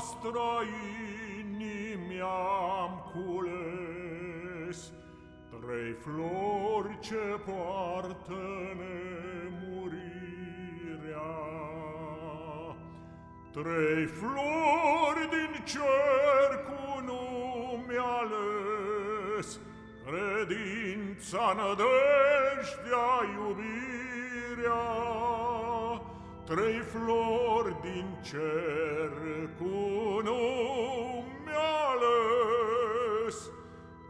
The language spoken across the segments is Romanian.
noastră inimi am cules. Trei flori ce poartă nemurirea. Trei flori din cer cu nume ales. Credința, nădejdea, iubirea Trei flori din cer cu nume ales.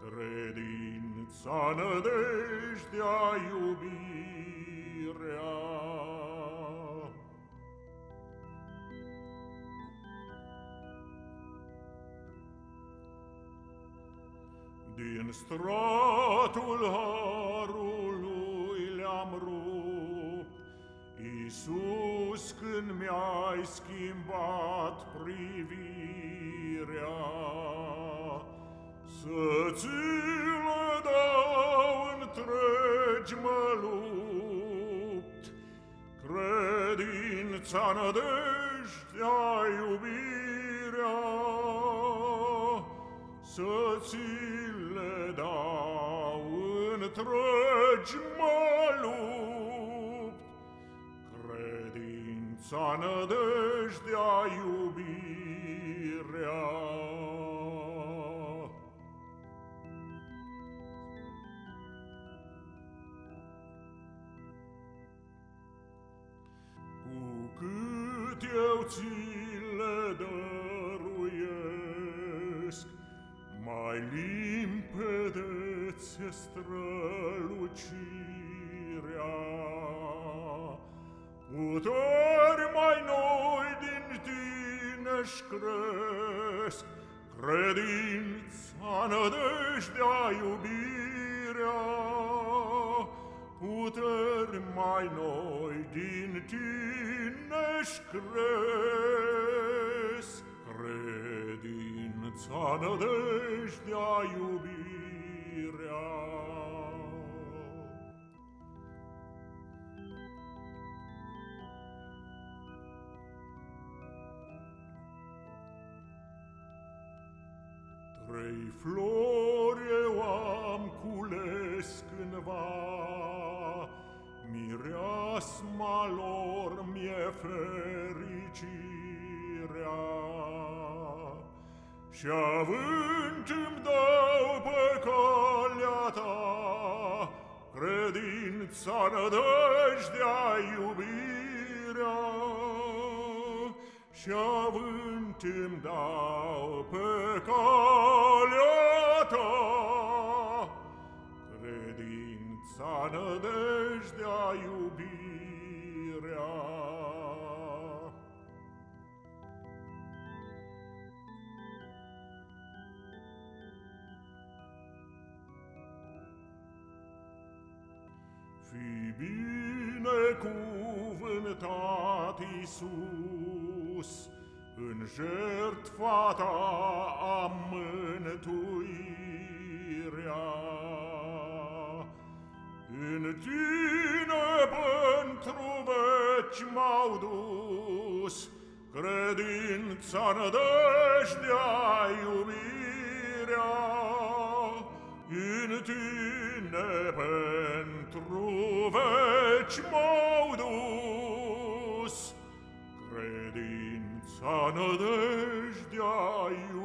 Credința, nădejdea, iubirea. Din stratul mi-ai schimbat privirea, Să ți le dau întregi mă lupt, Credința, nădejdea, iubirea, Să ți le dau întregi mă lupt, Credința, nădejdea, iubirea. Cu cât eu ți le dăruiesc, mai limpede ți strălucirea. Puteri mai noi din crești, credința, nădejdea, iubirea, puteri mai noi din tine-și cresc, credința, nădejdea, iubirea. Trei flori eu am cules cândva, Mireasma lor mi-e fericirea. Și având îmi dau pe calea ta, Credința, nădejdea, iubirea, Și având îmi dau pe Fi binecuvântat, Iisus, în jertfa ta am mântuirea. În tine pentru veci m-au dus, credința, nădejdea, iubirea. În tine ne pentru veci modus, credința, nădejdea, iubirea,